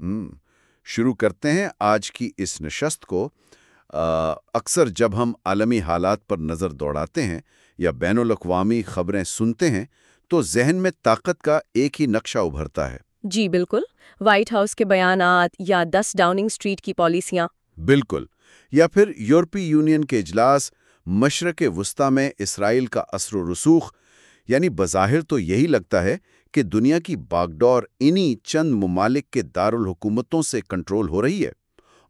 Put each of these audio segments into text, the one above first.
ہم، شروع کرتے ہیں آج کی اس نشست کو۔ آ، اکثر جب ہم عالمی حالات پر نظر دوڑاتے ہیں یا بین الاقوامی خبریں سنتے ہیں تو ذہن میں طاقت کا ایک ہی نقشہ ابھرتا ہے۔ جی بالکل۔ وائٹ ہاؤس کے بیانات یا دس ڈاؤننگ اسٹریٹ کی پالیسیاں۔ بالکل۔ یا پھر یورپی یونین کے اجلاس مشرق وسطی میں اسرائیل کا اثر و رسوخ یعنی بظاہر تو یہی لگتا ہے کہ دنیا کی باگڈور انہی چند ممالک کے دارالحکومتوں سے کنٹرول ہو رہی ہے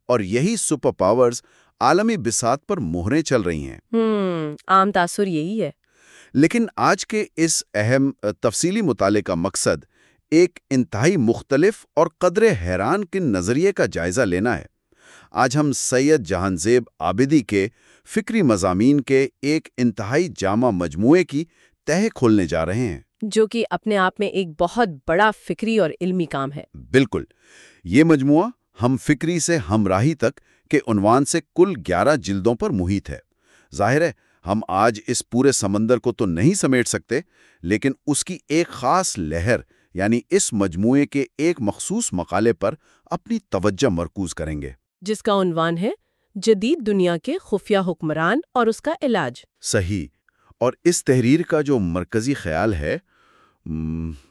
اور یہی سپر پاورز عالمی بساط پر مہریں چل رہی ہیں۔ ہم عام تاثر یہی ہے۔ لیکن آج کے اس اہم تفصیلی مطالعے کا مقصد ایک انتہائی مختلف اور قدر حیران کن نظریے کا جائزہ لینا ہے۔ آج ہم سید جہان زیب آبدی کے فکری مضامین کے ایک انتہائی جامع مجموعے کی تہ کھولنے جا رہے ہیں۔ جو کہ اپنے آپ میں ایک بہت بڑا فکری اور علمی کام ہے۔ بالکل۔ یہ مجموعہ ہم فکری سے ہمراہی تک کے عنوان سے کل گیارہ جلدوں پر محیط ہے۔ ظاہر ہے ہم آج اس پورے سمندر کو تو نہیں سمیٹ سکتے لیکن اس کی ایک خاص لہر یعنی اس مجموعے کے ایک مخصوص مقالے پر اپنی توجہ مرکوز کریں گے۔ جس کا عنوان ہے جدید دنیا کے خفیہ حکمران اور اس کا علاج۔ صحیح۔ اور اس تحریر کا جو مرکزی خیال ہے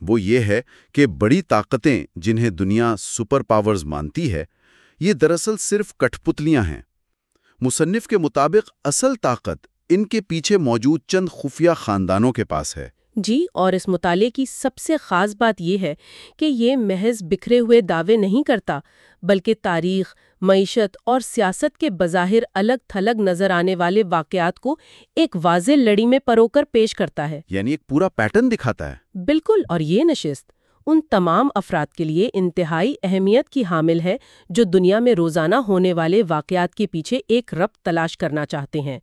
وہ یہ ہے کہ بڑی طاقتیں جنہیں دنیا سپر پاورز مانتی ہے، یہ دراصل صرف کٹھ پتلیاں ہیں۔ مصنف کے مطابق اصل طاقت ان کے پیچھے موجود چند خفیہ خاندانوں کے پاس ہے۔ جی اور اس مطالعے کی سب سے خاص بات یہ ہے کہ یہ محض بکھرے ہوئے دعوے نہیں کرتا بلکہ تاریخ معیشت اور سیاست کے بظاہر الگ تھلگ نظر آنے والے واقعات کو ایک واضح لڑی میں پرو کر پیش کرتا ہے۔ یعنی ایک پورا پیٹرن دکھاتا ہے۔ بالکل اور یہ نشست ان تمام افراد کے لیے انتہائی اہمیت کی حامل ہے جو دنیا میں روزانہ ہونے والے واقعات کے پیچھے ایک ربط تلاش کرنا چاہتے ہیں۔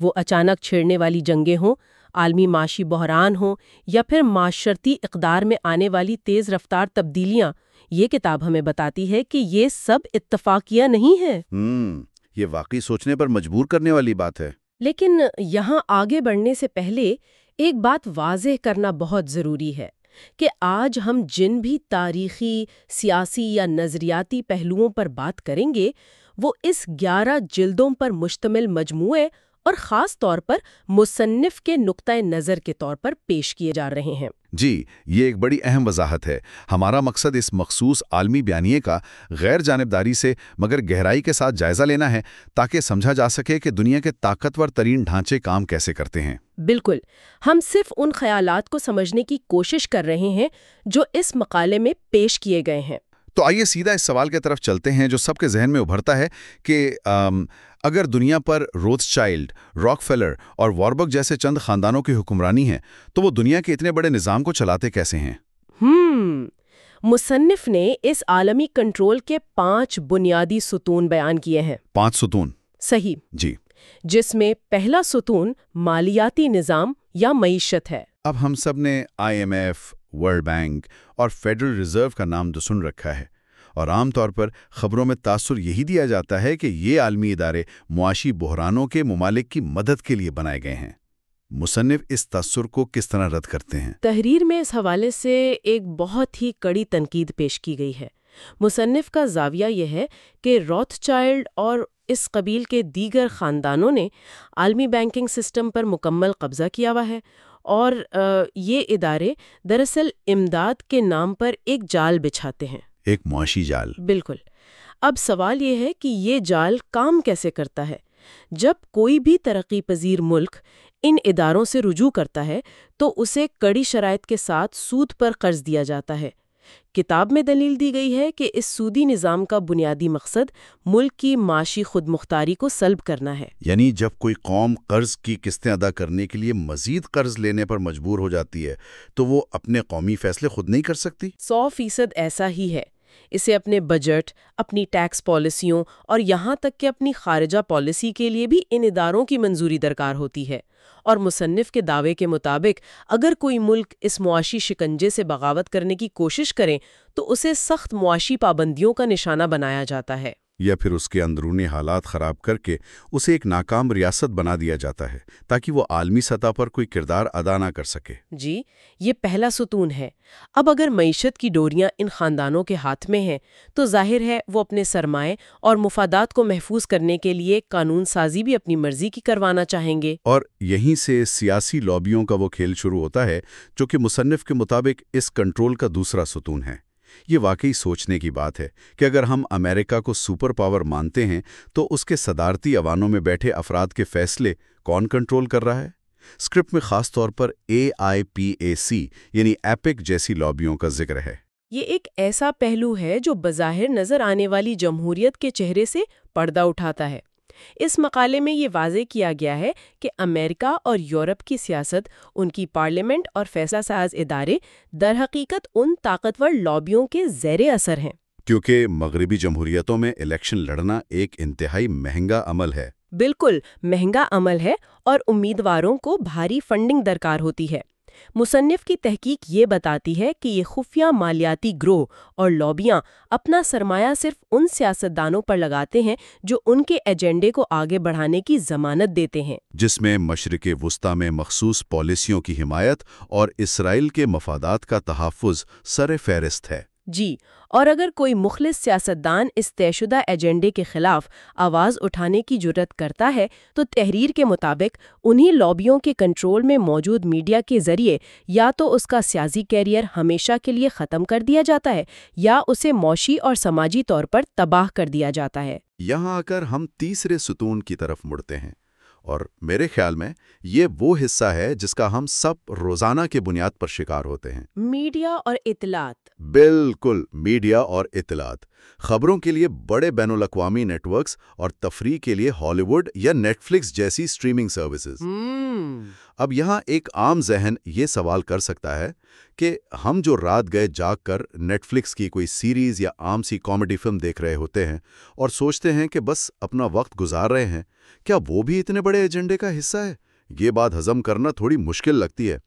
وہ اچانک چھیڑنے والی جنگیں ہوں عالمی معاشی بحران ہوں یا پھر معاشرتی اقدار میں آنے والی تیز رفتار تبدیلیاں یہ کتاب ہمیں بتاتی ہے کہ یہ سب اتفاقیہ نہیں ہے ہم یہ واقعی سوچنے پر مجبور کرنے والی بات ہے۔ لیکن یہاں آگے بڑھنے سے پہلے ایک بات واضح کرنا بہت ضروری ہے کہ آج ہم جن بھی تاریخی سیاسی یا نظریاتی پہلوؤں پر بات کریں گے وہ اس گیارہ جلدوں پر مشتمل مجموعے اور خاص طور پر مصنف کے نقطۂ نظر کے طور پر پیش کیے جا رہے ہیں۔ جی یہ ایک بڑی اہم وضاحت ہے۔ ہمارا مقصد اس مخصوص عالمی بیانیے کا غیر جانبداری سے مگر گہرائی کے ساتھ جائزہ لینا ہے تاکہ سمجھا جا سکے کہ دنیا کے طاقتور ترین ڈھانچے کام کیسے کرتے ہیں۔ بالکل۔ ہم صرف ان خیالات کو سمجھنے کی کوشش کر رہے ہیں جو اس مقالے میں پیش کیے گئے ہیں۔ تو آئیے سیدھا اس سوال کی طرف چلتے ہیں جو سب کے ذہن میں ابھرتا ہے کہ اگر دنیا پر روتھ چائلڈ راک فیلر اور واربک جیسے چند خاندانوں کی حکمرانی ہے تو وہ دنیا کے اتنے بڑے نظام کو چلاتے کیسے ہیں؟ ہم مصنف نے اس عالمی کنٹرول کے پانچ بنیادی ستون بیان کیے ہیں۔ پانچ ستون۔ صحیح۔ جی۔ جس میں پہلا ستون مالیاتی نظام یا معیشت ہے۔ اب ہم سب نے I M F world bank اور فیڈرل ریزرو کا نام تو سن رکھا ہے۔ اور عام طور پر خبروں میں تاثر یہی دیا جاتا ہے کہ یہ عالمی ادارے معاشی بحرانوں کے ممالک کی مدد کے لیے بنائے گئے ہیں۔ مصنف اس تاثر کو کس طرح رد کرتے ہیں؟ تحریر میں اس حوالے سے ایک بہت ہی کڑی تنقید پیش کی گئی ہے۔ مصنف کا زاویہ یہ ہے کہ روتھ چائلڈ اور اس قبیل کے دیگر خاندانوں نے عالمی بینکنگ سسٹم پر مکمل قبضہ کیا ہوا ہے اور آ، یہ ادارے دراصل امداد کے نام پر ایک جال بچھاتے ہیں۔ ایک معاشی جال۔ بالکل۔ اب سوال یہ ہے کہ یہ جال کام کیسے کرتا ہے؟ جب کوئی بھی ترقی پذیر ملک ان اداروں سے رجوع کرتا ہے، تو اسے کڑی شرائط کے ساتھ سود پر قرض دیا جاتا ہے۔ کتاب میں دلیل دی گئی ہے کہ اس سودی نظام کا بنیادی مقصد ملک کی معاشی خود مختاری کو سلب کرنا ہے۔ یعنی جب کوئی قوم قرض کی قسطیں ادا کرنے کے لیے مزید قرض لینے پر مجبور ہو جاتی ہے تو وہ اپنے قومی فیصلے خود نہیں کر سکتی؟ سو فیصد ایسا ہی ہے۔ اسے اپنے بجٹ اپنی ٹیکس پالیسیوں اور یہاں تک کہ اپنی خارجہ پالیسی کے لیے بھی ان اداروں کی منظوری درکار ہوتی ہے۔ اور مصنف کے دعوے کے مطابق، اگر کوئی ملک اس معاشی شکنجے سے بغاوت کرنے کی کوشش کریں تو اسے سخت معاشی پابندیوں کا نشانہ بنایا جاتا ہے۔ یا پھر اس کے اندرونی حالات خراب کر کے اسے ایک ناکام ریاست بنا دیا جاتا ہے تاکہ وہ عالمی سطح پر کوئی کردار ادا نہ کر سکے۔ جی یہ پہلا ستون ہے۔ اب اگر معیشت کی ڈوریاں ان خاندانوں کے ہاتھ میں ہیں تو ظاہر ہے وہ اپنے سرمائے اور مفادات کو محفوظ کرنے کے لیے قانون سازی بھی اپنی مرضی کی کروانا چاہیں گے۔ اور یہیں سے سیاسی لابیوں کا وہ کھیل شروع ہوتا ہے جو کہ مصنف کے مطابق اس کنٹرول کا دوسرا ستون ہے۔ یہ واقعی سوچنے کی بات ہے کہ اگر ہم امریکہ کو سپر پاور مانتے ہیں تو اس کے صدارتی ایوانوں میں بیٹھے افراد کے فیصلے کون کنٹرول کر رہا ہے؟ اسکرپٹ میں خاص طور پر اے آئی پی اے سی یعنی ایپک جیسی لابیوں کا ذکر ہے۔ یہ ایک ایسا پہلو ہے جو بظاہر نظر آنے والی جمہوریت کے چہرے سے پردہ اٹھاتا ہے۔ اس مقالے میں یہ واضح کیا گیا ہے کہ امریکہ اور یورپ کی سیاست ان کی پارلیمنٹ اور فیصلہ ساز ادارے در حقیقت ان طاقتور لابیوں کے زیر اثر ہیں۔ کیونکہ مغربی جمہوریتوں میں الیکشن لڑنا ایک انتہائی مہنگا عمل ہے۔ بالکل مہنگا عمل ہے اور امیدواروں کو بھاری فنڈنگ درکار ہوتی ہے۔ مصنف کی تحقیق یہ بتاتی ہے کہ یہ خفیہ مالیاتی گروہ اور لابیاں اپنا سرمایہ صرف ان سیاستدانوں پر لگاتے ہیں جو ان کے ایجنڈے کو آگے بڑھانے کی ضمانت دیتے ہیں۔ جس میں مشرق وسطی میں مخصوص پالیسیوں کی حمایت اور اسرائیل کے مفادات کا تحفظ سر فہرست ہے۔ جی اور اگر کوئی مخلص سیاستدان اس طے شدہ ایجنڈے کے خلاف آواز اٹھانے کی جرت کرتا ہے، تو تحریر کے مطابق انہی لابیوں کے کنٹرول میں موجود میڈیا کے ذریعے یا تو اس کا سیاسی کیریئر ہمیشہ کے لیے ختم کر دیا جاتا ہے یا اسے معاشی اور سماجی طور پر تباہ کر دیا جاتا ہے۔ یہاں آ کر ہم تیسرے ستون کی طرف مڑتے ہیں۔ اور میرے خیال میں یہ وہ حصہ ہے جس کا ہم سب روزانہ کے بنیاد پر شکار ہوتے ہیں۔ میڈیا اور اطلاعات۔ بالکل میڈیا اور اطلاعات۔ خبروں کے لیے بڑے بین الاقوامی نیٹ ورکس اور تفریح کے لیے ہالی ووڈ یا نیٹ فلکس جیسی اسٹریمنگ سروسز۔ اب یہاں ایک عام ذہن یہ سوال کر سکتا ہے کہ ہم جو رات گئے جاگ کر نیٹ فلکس کی کوئی سیریز یا عام سی کامیڈی فلم دیکھ رہے ہوتے ہیں اور سوچتے ہیں کہ بس اپنا وقت گزار رہے ہیں، کیا وہ بھی اتنے بڑے ایجنڈے کا حصہ ہے؟ یہ بات ہضم کرنا تھوڑی مشکل لگتی ہے۔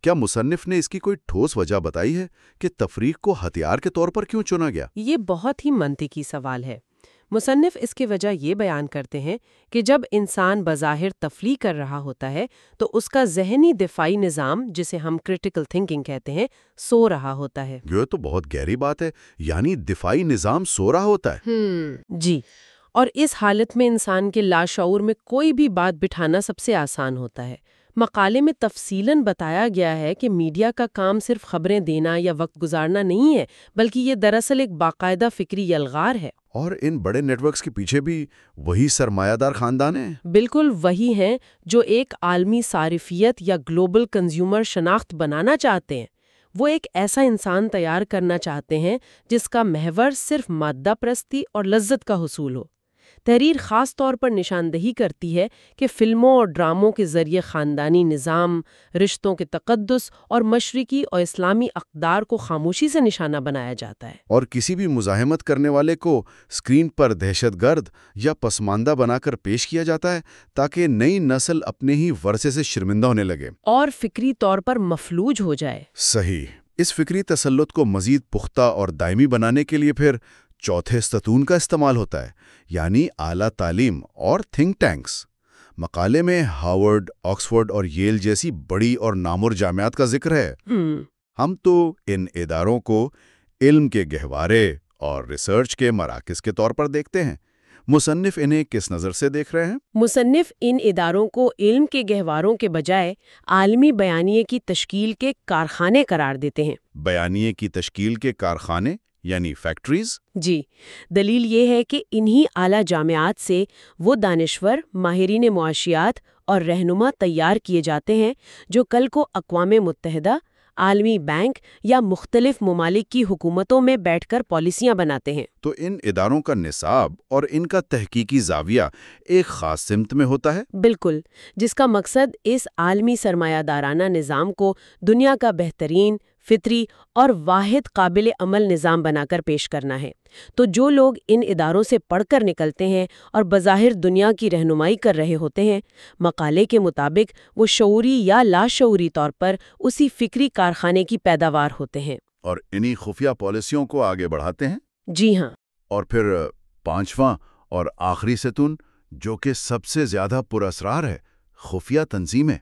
کیا مصنف نے اس کی کوئی ٹھوس وجہ بتائی ہے کہ تفریق کو ہتھیار کے طور پر کیوں چنا گیا؟ یہ بہت ہی منطقی سوال ہے۔ مصنف اس کی وجہ یہ بیان کرتے ہیں کہ جب انسان بظاہر تفریح کر رہا ہوتا ہے تو اس کا ذہنی دفاعی نظام جسے ہم کرٹیکل تھنکنگ کہتے ہیں سو رہا ہوتا ہے۔ یہ تو بہت گہری بات ہے یعنی دفاعی نظام سو رہا ہوتا ہے۔ جی۔ اور اس حالت میں انسان کے لاشعور میں کوئی بھی بات بٹھانا سب سے آسان ہوتا ہے۔ مقالے میں تفصیل بتایا گیا ہے کہ میڈیا کا کام صرف خبریں دینا یا وقت گزارنا نہیں ہے بلکہ یہ دراصل ایک باقاعدہ فکری یلغار ہے۔ اور ان بڑے نیٹ ورکس کے پیچھے بھی وہی سرمایہ دار خاندان ہیں؟ بالکل وہی ہیں جو ایک عالمی صارفیت یا گلوبل کنزیومر شناخت بنانا چاہتے ہیں۔ وہ ایک ایسا انسان تیار کرنا چاہتے ہیں جس کا محور صرف مادہ پرستی اور لذت کا حصول ہو۔ تحریر خاص طور پر نشاندہی کرتی ہے کہ فلموں اور ڈراموں کے ذریعے خاندانی نظام رشتوں کے تقدس اور مشرقی اور اسلامی اقدار کو خاموشی سے نشانہ بنایا جاتا ہے۔ اور کسی بھی مزاحمت کرنے والے کو اسکرین پر دہشت گرد یا پسماندہ بنا کر پیش کیا جاتا ہے تاکہ نئی نسل اپنے ہی ورثے سے شرمندہ ہونے لگے۔ اور فکری طور پر مفلوج ہو جائے۔ صحیح۔ اس فکری تسلط کو مزید پختہ اور دائمی بنانے کے لیے پھر چوتھے ستون کا استعمال ہوتا ہے یعنی اعلیٰ تعلیم اور تھنک ٹینکس مقالے میں ہاورڈ آکسفورڈ اور ییل جیسی بڑی اور نامور جامعات کا ذکر ہے۔ ہم تو ان اداروں کو علم کے گہوارے اور ریسرچ کے مراکز کے طور پر دیکھتے ہیں۔ مصنف انہیں کس نظر سے دیکھ رہے ہیں؟ مصنف ان اداروں کو علم کے گہواروں کے بجائے عالمی بیانیے کی تشکیل کے کارخانے قرار دیتے ہیں۔ بیانیے کی تشکیل کے کارخانے؟ یعنی فیکٹریز جی دلیل یہ ہے کہ انہی اعلی جامعات سے وہ دانشور ماہرین معاشیات اور رہنما تیار کیے جاتے ہیں جو کل کو اقوام متحدہ عالمی بینک یا مختلف ممالک کی حکومتوں میں بیٹھ کر پالیسیاں بناتے ہیں۔ تو ان اداروں کا نصاب اور ان کا تحقیقی زاویہ ایک خاص سمت میں ہوتا ہے؟ بالکل جس کا مقصد اس عالمی سرمایہ دارانہ نظام کو دنیا کا بہترین فطری اور واحد قابل عمل نظام بنا کر پیش کرنا ہے۔ تو جو لوگ ان اداروں سے پڑھ کر نکلتے ہیں اور بظاہر دنیا کی رہنمائی کر رہے ہوتے ہیں مقالے کے مطابق وہ شعوری یا لاشعوری طور پر اسی فکری کارخانے کی پیداوار ہوتے ہیں۔ اور انہی خفیہ پالیسیوں کو آگے بڑھاتے ہیں؟ جی ہاں۔ اور پھر پانچواں اور آخری ستون جو کہ سب سے زیادہ پراسرار ہے خفیہ تنظیمیں۔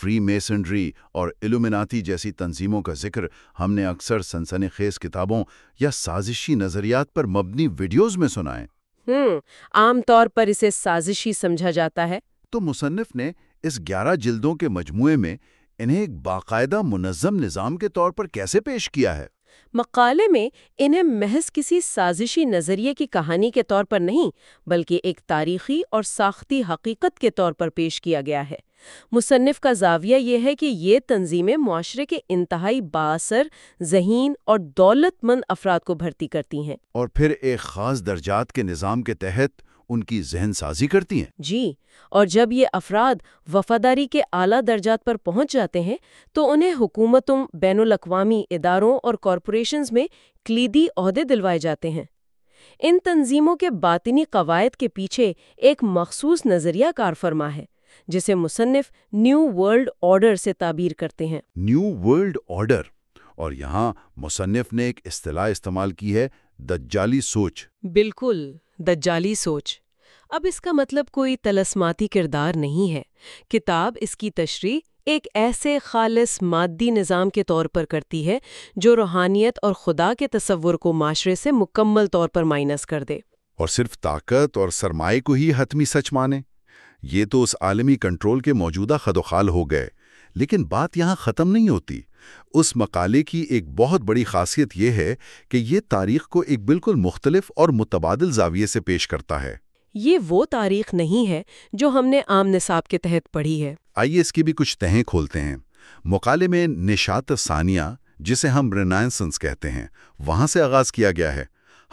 فری میسنڈری اور ایلومیناتی جیسی تنظیموں کا ذکر ہم نے اکثر سنسنی خیز کتابوں یا سازشی نظریات پر مبنی ویڈیوز میں سنا ہے۔ ہم عام طور پر اسے سازشی سمجھا جاتا ہے۔ تو مصنف نے اس گیارہ جلدوں کے مجموعے میں انہیں ایک باقاعدہ منظم نظام کے طور پر کیسے پیش کیا ہے؟ مقالے میں انہیں محض کسی سازشی نظریے کی کہانی کے طور پر نہیں، بلکہ ایک تاریخی اور ساختی حقیقت کے طور پر پیش کیا گیا ہے۔ مصنف کا زاویہ یہ ہے کہ یہ تنظیمیں معاشرے کے انتہائی باثر ذہین اور دولت مند افراد کو بھرتی کرتی ہیں۔ اور پھر ایک خاص درجات کے نظام کے تحت ان کی ذہن سازی کرتی ہیں۔ جی اور جب یہ افراد وفاداری کے اعلیٰ درجات پر پہنچ جاتے ہیں تو انہیں حکومتوں بین الاقوامی اداروں اور کارپوریشنز میں کلیدی عہدے دلوائے جاتے ہیں۔ ان تنظیموں کے باطنی قواعد کے پیچھے ایک مخصوص نظریہ کار فرما ہے جسے مصنف نیو ورلڈ آرڈر سے تعبیر کرتے ہیں۔ نیو ورلڈ آرڈر اور یہاں مصنف نے ایک اصطلاح استعمال کی ہے دجالی سوچ۔ بالکل دجالی سوچ۔ اب اس کا مطلب کوئی تلسماتی کردار نہیں ہے۔ کتاب اس کی تشریح ایک ایسے خالص مادی نظام کے طور پر کرتی ہے جو روحانیت اور خدا کے تصور کو معاشرے سے مکمل طور پر مائنس کر دے۔ اور صرف طاقت اور سرمائے کو ہی حتمی سچ مانے۔ یہ تو اس عالمی کنٹرول کے موجودہ خدوخال ہو گئے۔ لیکن بات یہاں ختم نہیں ہوتی۔ اس مقالے کی ایک بہت بڑی خاصیت یہ ہے کہ یہ تاریخ کو ایک بالکل مختلف اور متبادل زاویے سے پیش کرتا ہے۔ یہ وہ تاریخ نہیں ہے جو ہم نے عام نصاب کے تحت پڑھی ہے۔ آئیے اس کی بھی کچھ تہیں کھولتے ہیں۔ مقالے میں نشات ثانیہ جسے ہم رینائنسنس کہتے ہیں وہاں سے آغاز کیا گیا ہے۔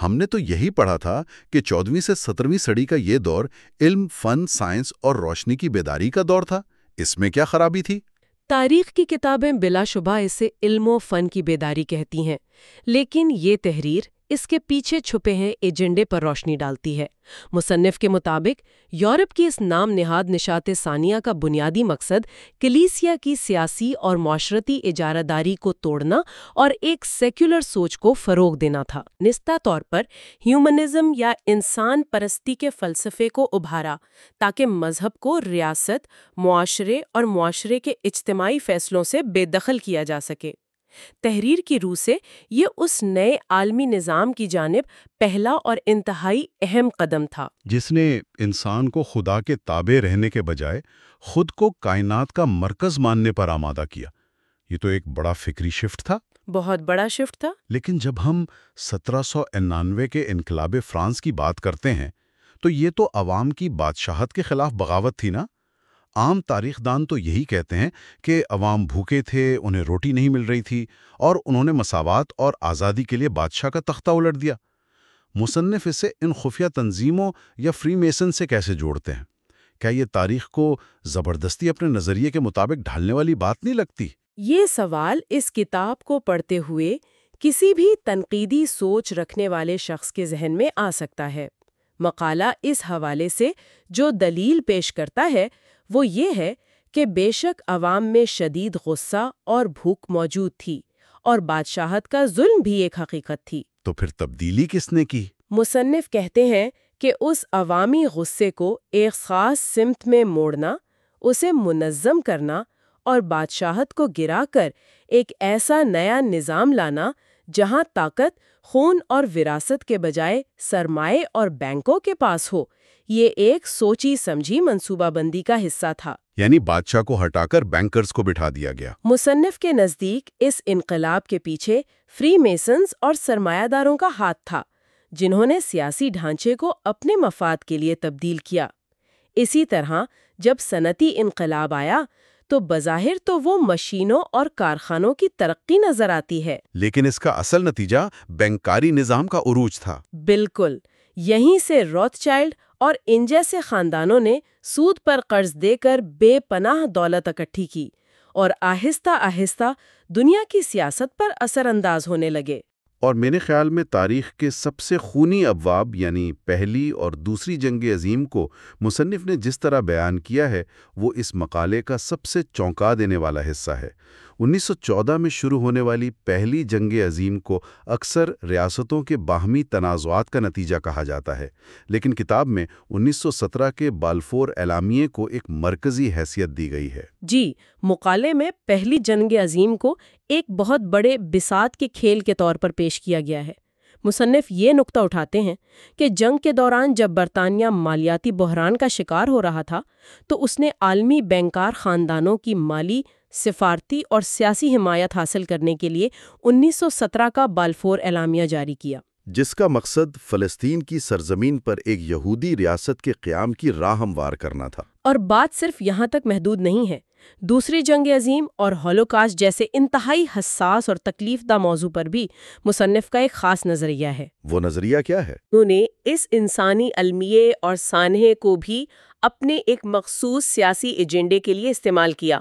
ہم نے تو یہی پڑھا تھا کہ چودہویں سے سترویں صدی کا یہ دور علم فن سائنس اور روشنی کی بیداری کا دور تھا۔ اس میں کیا خرابی تھی؟ تاریخ کی کتابیں بلا شبہ اسے علم و فن کی بیداری کہتی ہیں، لیکن یہ تحریر اس کے پیچھے چھپے ہیں ایجنڈے پر روشنی ڈالتی ہے۔ مصنف کے مطابق، یورپ کی اس نام نہاد نشات ثانیہ کا بنیادی مقصد کلیسیا کی سیاسی اور معاشرتی اجارہ داری کو توڑنا اور ایک سیکولر سوچ کو فروغ دینا تھا۔ نستا طور پر، ہیومنزم یا انسان پرستی کے فلسفے کو ابھارا تاکہ مذہب کو ریاست، معاشرے اور معاشرے کے اجتماعی فیصلوں سے بے دخل کیا جا سکے۔ تحریر کی روح سے یہ اس نئے عالمی نظام کی جانب پہلا اور انتہائی اہم قدم تھا۔ جس نے انسان کو خدا کے تابع رہنے کے بجائے خود کو کائنات کا مرکز ماننے پر آمادہ کیا۔ یہ تو ایک بڑا فکری شفٹ تھا۔ بہت بڑا شفٹ تھا۔ لیکن جب ہم سترہ سو انانوے کے انقلاب فرانس کی بات کرتے ہیں تو یہ تو عوام کی بادشاہت کے خلاف بغاوت تھی نا؟ عام تاریخ دان تو یہی کہتے ہیں کہ عوام بھوکے تھے، انہیں روٹی نہیں مل رہی تھی اور انہوں نے مساوات اور آزادی کے لیے بادشاہ کا تختہ الٹ دیا۔ مصنف اسے ان خفیہ تنظیموں یا فری میسن سے کیسے جوڑتے ہیں؟ کیا یہ تاریخ کو زبردستی اپنے نظریے کے مطابق ڈھالنے والی بات نہیں لگتی؟ یہ سوال اس کتاب کو پڑھتے ہوئے کسی بھی تنقیدی سوچ رکھنے والے شخص کے ذہن میں آ سکتا ہے۔ مقالہ اس حوالے سے جو دلیل پیش کرتا ہے وہ یہ ہے کہ بے شک عوام میں شدید غصہ اور بھوک موجود تھی اور بادشاہت کا ظلم بھی ایک حقیقت تھی۔ تو پھر تبدیلی کس نے کی؟ مصنف کہتے ہیں کہ اس عوامی غصے کو ایک خاص سمت میں موڑنا اسے منظم کرنا اور بادشاہت کو گرا کر ایک ایسا نیا نظام لانا جہاں طاقت خون اور وراثت کے بجائے سرمائے اور بینکوں کے پاس ہو۔ یہ ایک سوچی سمجھی منصوبہ بندی کا حصہ تھا۔ یعنی بادشاہ کو ہٹا کر بینکرز کو بٹھا دیا گیا۔ مصنف کے نزدیک اس انقلاب کے پیچھے فری میسنز اور سرمایہ داروں کا ہاتھ تھا جنہوں نے سیاسی ڈھانچے کو اپنے مفاد کے لیے تبدیل کیا۔ اسی طرح جب صنعتی انقلاب آیا تو بظاہر تو وہ مشینوں اور کارخانوں کی ترقی نظر آتی ہے۔ لیکن اس کا اصل نتیجہ بینکاری نظام کا عروج تھا۔ بالکل یہیں سے روتھ چائلڈ اور ان جیسے خاندانوں نے سود پر قرض دے کر بے پناہ دولت اکٹھی کی اور آہستہ آہستہ دنیا کی سیاست پر اثر انداز ہونے لگے۔ اور میرے خیال میں تاریخ کے سب سے خونی ابواب یعنی پہلی اور دوسری جنگ عظیم کو مصنف نے جس طرح بیان کیا ہے، وہ اس مقالے کا سب سے چونکا دینے والا حصہ ہے۔ انیس سو چودہ میں شروع ہونے والی پہلی جنگ عظیم کو اکثر ریاستوں کے باہمی تنازعات کا نتیجہ کہا جاتا ہے، لیکن کتاب میں انیس سو سترہ کے بالفور اعلامیے کو ایک مرکزی حیثیت دی گئی ہے۔ جی مقالے میں پہلی جنگ عظیم کو ایک بہت بڑے بسات کے کھیل کے طور پر پیش کیا گیا ہے۔ مصنف یہ نقطہ اٹھاتے ہیں کہ جنگ کے دوران جب برطانیہ مالیاتی بحران کا شکار ہو رہا تھا تو اس نے عالمی بینکار خاندانوں کی مالی سفارتی اور سیاسی حمایت حاصل کرنے کے لیے انیس سو سترہ کا بالفور اعلامیہ جاری کیا۔ جس کا مقصد فلسطین کی سرزمین پر ایک یہودی ریاست کے قیام کی راہ ہموار کرنا تھا۔ اور بات صرف یہاں تک محدود نہیں ہے۔ دوسری جنگ عظیم اور ہولوکاسٹ جیسے انتہائی حساس اور تکلیف دہ موضوع پر بھی مصنف کا ایک خاص نظریہ ہے۔ وہ نظریہ کیا ہے؟ انہوں نے اس انسانی المیے اور سانحے کو بھی اپنے ایک مخصوص سیاسی ایجنڈے کے لیے استعمال کیا۔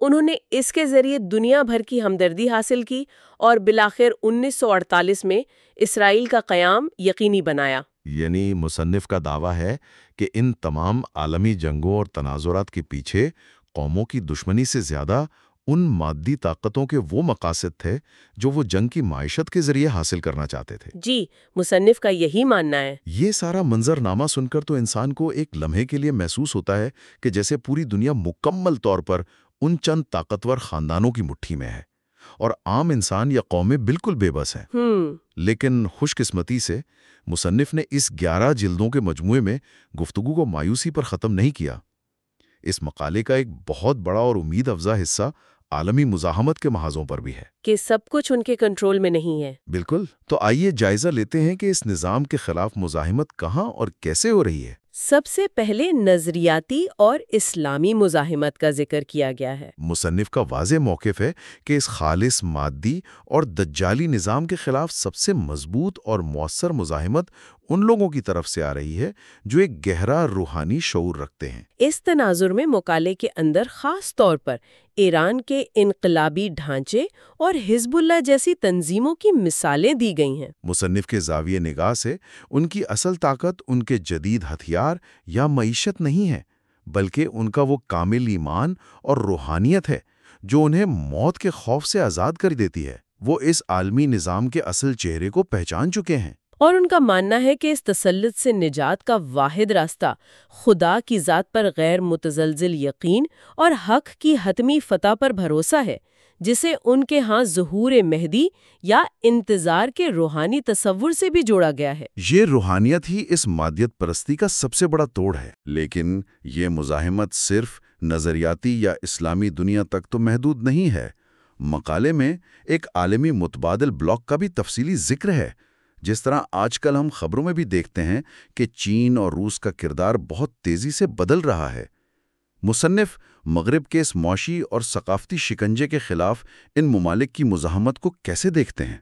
انہوں نے اس کے ذریعے دنیا بھر کی ہمدردی حاصل کی اور بلاخر انیس سو اڑتالیس میں اسرائیل کا قیام یقینی بنایا۔ یعنی مصنف کا دعویٰ ہے کہ ان تمام عالمی جنگوں اور تناظرات کے پیچھے قوموں کی دشمنی سے زیادہ ان مادی طاقتوں کے وہ مقاصد تھے جو وہ جنگ کی معیشت کے ذریعے حاصل کرنا چاہتے تھے۔ جی مصنف کا یہی ماننا ہے۔ یہ سارا منظر نامہ سن کر تو انسان کو ایک لمحے کے لیے محسوس ہوتا ہے کہ جیسے پوری دنیا مکمل طور پر ان چند طاقتور خاندانوں کی مٹھی میں ہے اور عام انسان یا قومیں بالکل بے بس ہیں۔ لیکن خوش قسمتی سے مصنف نے اس گیارہ جلدوں کے مجموعے میں گفتگو کو مایوسی پر ختم نہیں کیا۔ اس مقالے کا ایک بہت بڑا اور امید افزا حصہ عالمی مزاحمت کے محاذوں پر بھی ہے۔ کہ سب کچھ ان کے کنٹرول میں نہیں ہے۔ بالکل۔ تو آئیے جائزہ لیتے ہیں کہ اس نظام کے خلاف مزاحمت کہاں اور کیسے ہو رہی ہے۔ سب سے پہلے نظریاتی اور اسلامی مزاحمت کا ذکر کیا گیا ہے۔ مصنف کا واضح موقف ہے کہ اس خالص مادی اور دجالی نظام کے خلاف سب سے مضبوط اور مؤثر مزاحمت ان لوگوں کی طرف سے آ رہی ہے جو ایک گہرا روحانی شعور رکھتے ہیں۔ اس تناظر میں مکالے کے اندر خاص طور پر ایران کے انقلابی ڈھانچے اور حزب اللہ جیسی تنظیموں کی مثالیں دی گئی ہیں۔ مصنف کے زاویے نگاہ سے ان کی اصل طاقت ان کے جدید ہتھیار یا معیشت نہیں ہے بلکہ ان کا وہ کامل ایمان اور روحانیت ہے جو انہیں موت کے خوف سے آزاد کر دیتی ہے۔ وہ اس عالمی نظام کے اصل چہرے کو پہچان چکے ہیں۔ اور ان کا ماننا ہے کہ اس تسلط سے نجات کا واحد راستہ خدا کی ذات پر غیر متزلزل یقین اور حق کی حتمی فتح پر بھروسہ ہے، جسے ان کے ہاں ظہور مہدی یا انتظار کے روحانی تصور سے بھی جوڑا گیا ہے۔ یہ روحانیت ہی اس مادیت پرستی کا سب سے بڑا توڑ ہے، لیکن یہ مزاحمت صرف نظریاتی یا اسلامی دنیا تک تو محدود نہیں ہے۔ مقالے میں ایک عالمی متبادل بلاک کا بھی تفصیلی ذکر ہے۔ جس طرح آج کل ہم خبروں میں بھی دیکھتے ہیں کہ چین اور روس کا کردار بہت تیزی سے بدل رہا ہے۔ مصنف مغرب کے اس معاشی اور ثقافتی شکنجے کے خلاف ان ممالک کی مزاحمت کو کیسے دیکھتے ہیں؟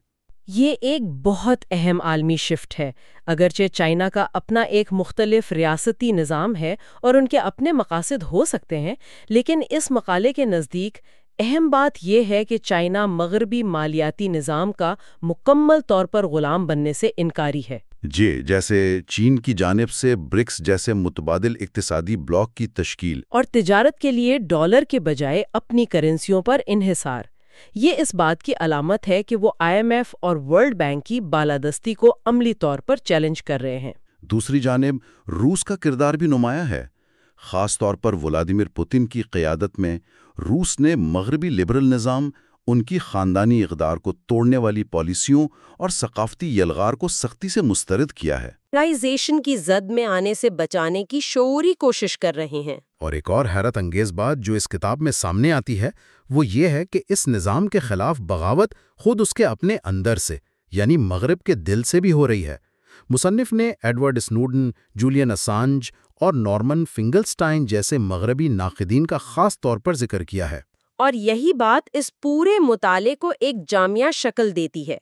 یہ ایک بہت اہم عالمی شفٹ ہے۔ اگرچہ چائنا کا اپنا ایک مختلف ریاستی نظام ہے اور ان کے اپنے مقاصد ہو سکتے ہیں، لیکن اس مقالے کے نزدیک اہم بات یہ ہے کہ چائنا مغربی مالیاتی نظام کا مکمل طور پر غلام بننے سے انکاری ہے۔ جی جیسے چین کی جانب سے برکس جیسے متبادل اقتصادی بلاک کی تشکیل۔ اور تجارت کے لیے ڈالر کے بجائے اپنی کرنسیوں پر انحصار۔ یہ اس بات کی علامت ہے کہ وہ آئی ایم ایف اور ورلڈ بینک کی بالادستی کو عملی طور پر چیلنج کر رہے ہیں۔ دوسری جانب روس کا کردار بھی نمایاں ہے۔ خاص طور پر ولادیمیر پوتن کی قیادت میں روس نے مغربی لبرل نظام ان کی خاندانی اقدار کو توڑنے والی پالیسیوں اور ثقافتی یلغار کو سختی سے مسترد کیا ہے۔ رائزیشن کی زد میں آنے سے بچانے کی شعوری کوشش کر رہے ہیں۔ اور ایک اور حیرت انگیز بات جو اس کتاب میں سامنے آتی ہے وہ یہ ہے کہ اس نظام کے خلاف بغاوت خود اس کے اپنے اندر سے یعنی مغرب کے دل سے بھی ہو رہی ہے۔ مصنف نے ایڈورڈ سنوڈن جولین اسانج اور نارمن فنگلسٹائن جیسے مغربی ناقدین کا خاص طور پر ذکر کیا ہے۔ اور یہی بات اس پورے مطالعے کو ایک جامعہ شکل دیتی ہے۔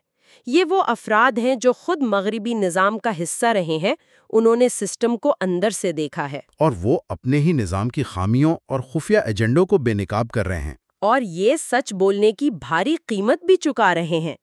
یہ وہ افراد ہیں جو خود مغربی نظام کا حصہ رہے ہیں انہوں نے سسٹم کو اندر سے دیکھا ہے۔ اور وہ اپنے ہی نظام کی خامیوں اور خفیہ ایجنڈوں کو بے نقاب کر رہے ہیں۔ اور یہ سچ بولنے کی بھاری قیمت بھی چکا رہے ہیں۔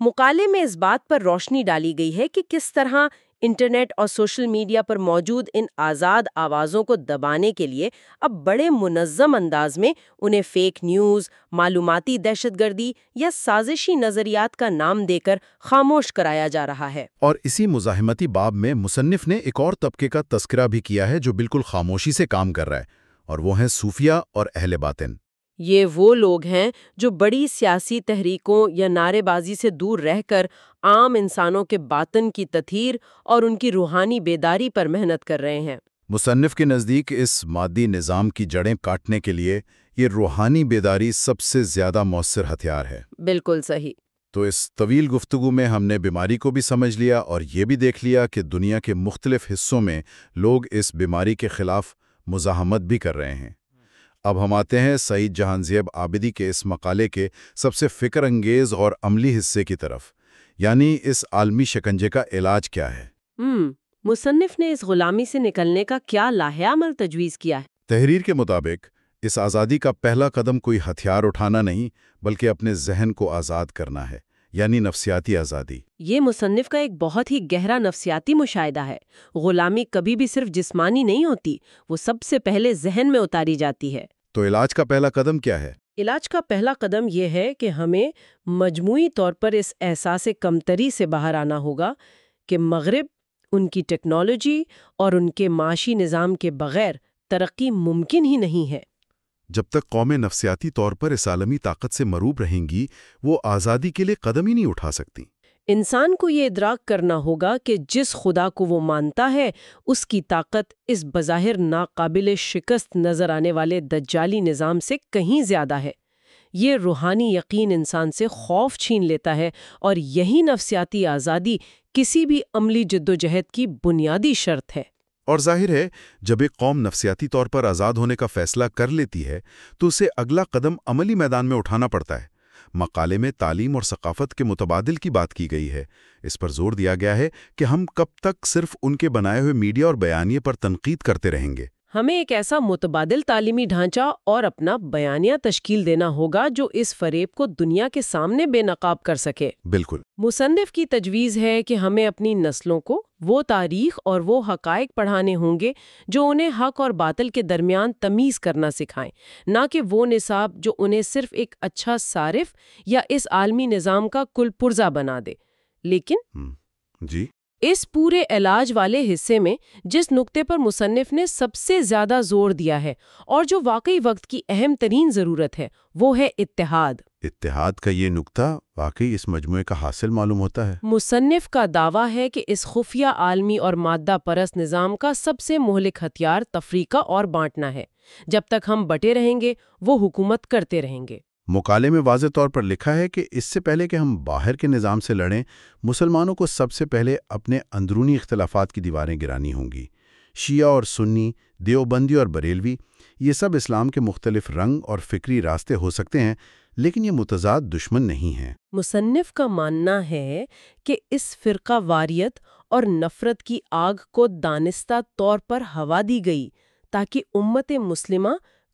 مقالے میں اس بات پر روشنی ڈالی گئی ہے کہ کس طرح انٹرنیٹ اور سوشل میڈیا پر موجود ان آزاد آوازوں کو دبانے کے لیے اب بڑے منظم انداز میں انہیں فیک نیوز معلوماتی دہشت گردی یا سازشی نظریات کا نام دے کر خاموش کرایا جا رہا ہے۔ اور اسی مزاحمتی باب میں مصنف نے ایک اور طبقے کا تذکرہ بھی کیا ہے جو بالکل خاموشی سے کام کر رہا ہے اور وہ ہیں صوفیہ اور اہل باطن۔ یہ وہ لوگ ہیں جو بڑی سیاسی تحریکوں یا نعرے بازی سے دور رہ کر عام انسانوں کے باطن کی تطہیر اور ان کی روحانی بیداری پر محنت کر رہے ہیں۔ مصنف کے نزدیک اس مادی نظام کی جڑیں کاٹنے کے لیے یہ روحانی بیداری سب سے زیادہ مؤثر ہتھیار ہے۔ بالکل صحیح۔ تو اس طویل گفتگو میں ہم نے بیماری کو بھی سمجھ لیا اور یہ بھی دیکھ لیا کہ دنیا کے مختلف حصوں میں لوگ اس بیماری کے خلاف مزاحمت بھی کر رہے ہیں۔ اب ہم آتے ہیں سعید جہان زیب آبدی کے اس مقالے کے سب سے فکر انگیز اور عملی حصے کی طرف۔ یعنی اس عالمی شکنجے کا علاج کیا ہے؟ ہم مصنف نے اس غلامی سے نکلنے کا کیا لاہ عمل تجویز کیا ہے؟ تحریر کے مطابق اس آزادی کا پہلا قدم کوئی ہتھیار اٹھانا نہیں بلکہ اپنے ذہن کو آزاد کرنا ہے۔ یعنی نفسیاتی آزادی۔ یہ مصنف کا ایک بہت ہی گہرا نفسیاتی مشاہدہ ہے۔ غلامی کبھی بھی صرف جسمانی نہیں ہوتی وہ سب سے پہلے ذہن میں اتاری جاتی ہے۔ تو علاج کا پہلا قدم کیا ہے؟ علاج کا پہلا قدم یہ ہے کہ ہمیں مجموعی طور پر اس احساس کمتری سے باہر آنا ہوگا کہ مغرب ان کی ٹیکنالوجی اور ان کے معاشی نظام کے بغیر ترقی ممکن ہی نہیں ہے۔ جب تک قومیں نفسیاتی طور پر اس عالمی طاقت سے مروب رہیں گی، وہ آزادی کے لیے قدم ہی نہیں اٹھا سکتی۔ انسان کو یہ ادراک کرنا ہوگا کہ جس خدا کو وہ مانتا ہے، اس کی طاقت اس بظاہر ناقابل شکست نظر آنے والے دجالی نظام سے کہیں زیادہ ہے۔ یہ روحانی یقین انسان سے خوف چھین لیتا ہے اور یہی نفسیاتی آزادی کسی بھی عملی جدوجہد کی بنیادی شرط ہے۔ اور ظاہر ہے، جب ایک قوم نفسیاتی طور پر آزاد ہونے کا فیصلہ کر لیتی ہے، تو اسے اگلا قدم عملی میدان میں اٹھانا پڑتا ہے۔ مقالے میں تعلیم اور ثقافت کے متبادل کی بات کی گئی ہے۔ اس پر زور دیا گیا ہے کہ ہم کب تک صرف ان کے بنائے ہوئے میڈیا اور بیانیے پر تنقید کرتے رہیں گے۔ ہمیں ایک ایسا متبادل تعلیمی ڈھانچہ اور اپنا بیانیہ تشکیل دینا ہوگا جو اس فریب کو دنیا کے سامنے بے نقاب کر سکے۔ بالکل۔ مصنف کی تجویز ہے کہ ہمیں اپنی نسلوں کو وہ تاریخ اور وہ حقائق پڑھانے ہوں گے جو انہیں حق اور باطل کے درمیان تمیز کرنا سکھائیں نہ کہ وہ نصاب جو انہیں صرف ایک اچھا صارف یا اس عالمی نظام کا کل پرزہ بنا دے۔ لیکن جی؟ اس پورے علاج والے حصے میں جس نقطے پر مصنف نے سب سے زیادہ زور دیا ہے اور جو واقعی وقت کی اہم ترین ضرورت ہے وہ ہے اتحاد۔ اتحاد کا یہ نقطہ واقعی اس مجموعے کا حاصل معلوم ہوتا ہے۔ مصنف کا دعویٰ ہے کہ اس خفیہ عالمی اور مادہ پرست نظام کا سب سے مہلک ہتھیار تفریقہ اور بانٹنا ہے۔ جب تک ہم بٹے رہیں گے وہ حکومت کرتے رہیں گے۔ مکالے میں واضح طور پر لکھا ہے کہ اس سے پہلے کہ ہم باہر کے نظام سے لڑیں، مسلمانوں کو سب سے پہلے اپنے اندرونی اختلافات کی دیواریں گرانی ہوں گی۔ شیعہ اور سنی، دیوبندی اور بریلوی، یہ سب اسلام کے مختلف رنگ اور فکری راستے ہو سکتے ہیں، لیکن یہ متضاد دشمن نہیں ہیں۔ مصنف کا ماننا ہے کہ اس فرقہ واریت اور نفرت کی آگ کو دانستہ طور پر ہوا دی گئی تاکہ امت مسلمہ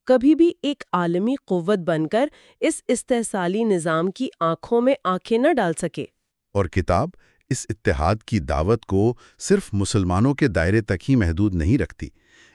کبھی بھی ایک عالمی قوت بن کر اس استحصالی نظام کی آنکھوں میں آنکھیں نہ ڈال سکے۔ اور کتاب اس اتحاد کی دعوت کو صرف مسلمانوں کے دائرے تک ہی محدود نہیں رکھتی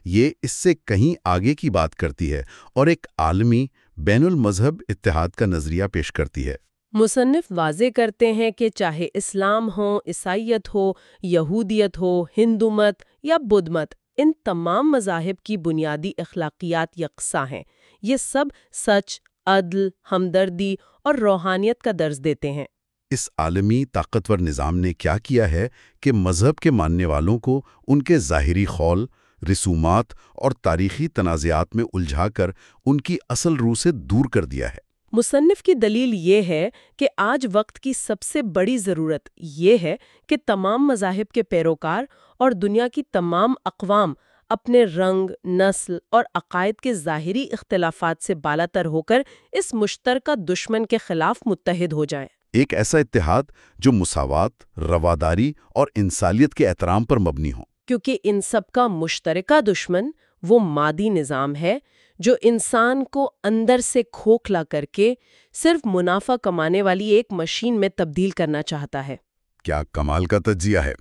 یہ اس سے کہیں آگے کی بات کرتی ہے اور ایک عالمی بین المذہب اتحاد کا نظریہ پیش کرتی ہے۔ مصنف واضح کرتے ہیں کہ چاہے اسلام ہو عیسائیت ہو یہودیت ہو ہندو مت یا بدھ مت ان تمام مذاہب کی بنیادی اخلاقیات یکساں ہیں۔ یہ سب سچ، عدل، ہمدردی اور روحانیت کا درز دیتے ہیں۔ اس عالمی طاقتور نظام نے کیا کیا ہے کہ مذہب کے ماننے والوں کو ان کے ظاہری خول، رسومات اور تاریخی تنازعات میں الجھا کر ان کی اصل روح سے دور کر دیا ہے۔ مصنف کی دلیل یہ ہے کہ آج وقت کی سب سے بڑی ضرورت یہ ہے کہ تمام مذاہب کے پیروکار اور دنیا کی تمام اقوام اپنے رنگ نسل اور عقائد کے ظاہری اختلافات سے بالا تر ہو کر اس مشترکہ دشمن کے خلاف متحد ہو جائیں۔ ایک ایسا اتحاد جو مساوات رواداری اور انسالیت کے احترام پر مبنی ہو کیونکہ ان سب کا مشترکہ دشمن وہ مادی نظام ہے جو انسان کو اندر سے کھوکھلا کر کے صرف منافع کمانے والی ایک مشین میں تبدیل کرنا چاہتا ہے۔ کیا کمال کا تجزیہ ہے۔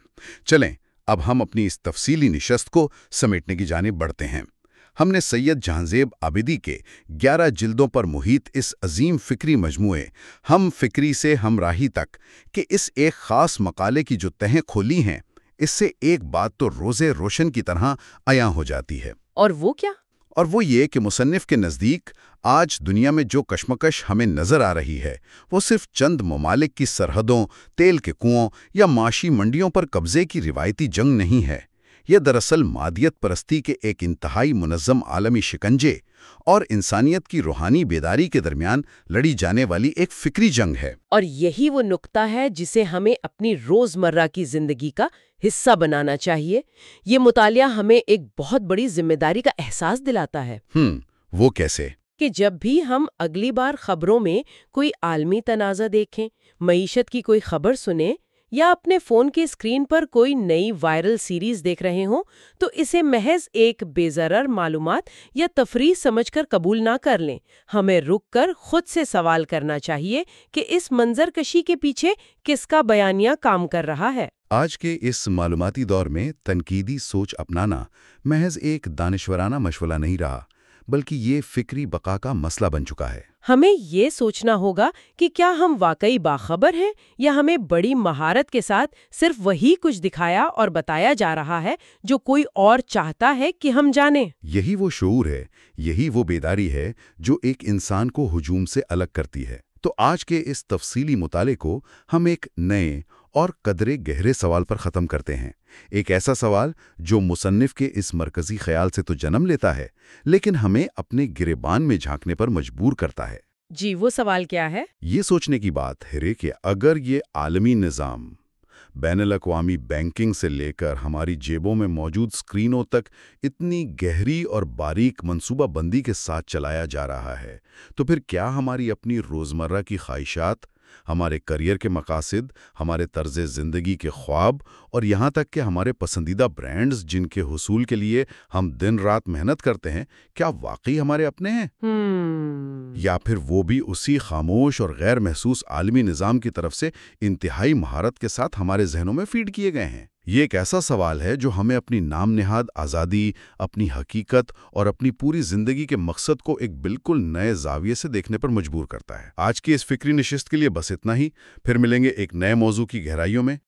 چلیں اب ہم اپنی اس تفصیلی نشست کو سمیٹنے کی جانب بڑھتے ہیں۔ ہم نے سید جہانزیب عابدی کے گیارہ جلدوں پر محیط اس عظیم فکری مجموعے ہم فکری سے ہمراہی تک کہ اس ایک خاص مقالے کی جو تہیں کھولی ہیں اس سے ایک بات تو روزے روشن کی طرح عیاں ہو جاتی ہے۔ اور وہ کیا؟ اور وہ یہ کہ مصنف کے نزدیک آج دنیا میں جو کشمکش ہمیں نظر آ رہی ہے، وہ صرف چند ممالک کی سرحدوں، تیل کے کنووں یا معاشی منڈیوں پر قبضے کی روایتی جنگ نہیں ہے۔ یہ دراصل مادیت پرستی کے ایک انتہائی منظم عالمی شکنجے اور انسانیت کی روحانی بیداری کے درمیان لڑی جانے والی ایک فکری جنگ ہے۔ اور یہی وہ نقطہ ہے جسے ہمیں اپنی روزمرہ کی زندگی کا حصہ بنانا چاہیے۔ یہ مطالعہ ہمیں ایک بہت بڑی ذمہ داری کا احساس دلاتا ہے۔ ہم وہ کیسے؟ کہ جب بھی ہم اگلی بار خبروں میں کوئی عالمی تنازع دیکھیں معیشت کی کوئی خبر سنیں یا اپنے فون کے اسکرین پر کوئی نئی وائرل سیریز دیکھ رہے ہوں، تو اسے محض ایک بے ضرر معلومات یا تفریح سمجھ کر قبول نہ کر لیں۔ ہمیں رک کر خود سے سوال کرنا چاہیے کہ اس منظر کشی کے پیچھے کس کا بیانیہ کام کر رہا ہے۔ آج کے اس معلوماتی دور میں تنقیدی سوچ اپنانا محض ایک دانشورانہ مشورہ نہیں رہا۔ بلکہ یہ فکری بقا کا مسئلہ بن چکا ہے۔ ہمیں یہ سوچنا ہوگا کہ کیا ہم واقعی باخبر ہیں یا ہمیں بڑی مہارت کے ساتھ صرف وہی کچھ دکھایا اور بتایا جا رہا ہے جو کوئی اور چاہتا ہے کہ ہم جانیں۔ یہی وہ شعور ہے یہی وہ بیداری ہے جو ایک انسان کو ہجوم سے الگ کرتی ہے۔ تو آج کے اس تفصیلی مطالعے کو ہم ایک نئے اور قدرے گہرے سوال پر ختم کرتے ہیں۔ ایک ایسا سوال جو مصنف کے اس مرکزی خیال سے تو جنم لیتا ہے لیکن ہمیں اپنے گریبان میں جھانکنے پر مجبور کرتا ہے۔ جی وہ سوال کیا ہے؟ یہ سوچنے کی بات ہے کہ اگر یہ عالمی نظام بین الاقوامی بینکنگ سے لے کر ہماری جیبوں میں موجود سکرینوں تک اتنی گہری اور باریک منصوبہ بندی کے ساتھ چلایا جا رہا ہے تو پھر کیا ہماری اپنی روزمرہ کی خواہشات ہمارے کریئر کے مقاصد ہمارے طرز زندگی کے خواب اور یہاں تک کہ ہمارے پسندیدہ برانڈز جن کے حصول کے لیے ہم دن رات محنت کرتے ہیں کیا واقعی ہمارے اپنے ہیں؟ یا پھر وہ بھی اسی خاموش اور غیر محسوس عالمی نظام کی طرف سے انتہائی مہارت کے ساتھ ہمارے ذہنوں میں فیڈ کیے گئے ہیں؟ یہ ایک ایسا سوال ہے جو ہمیں اپنی نام نہاد آزادی، اپنی حقیقت اور اپنی پوری زندگی کے مقصد کو ایک بالکل نئے زاویے سے دیکھنے پر مجبور کرتا ہے۔ آج کی اس فکری نشست کے لیے بس اتنا ہی۔ پھر ملیں گے ایک نئے موضوع کی گہرائیوں میں۔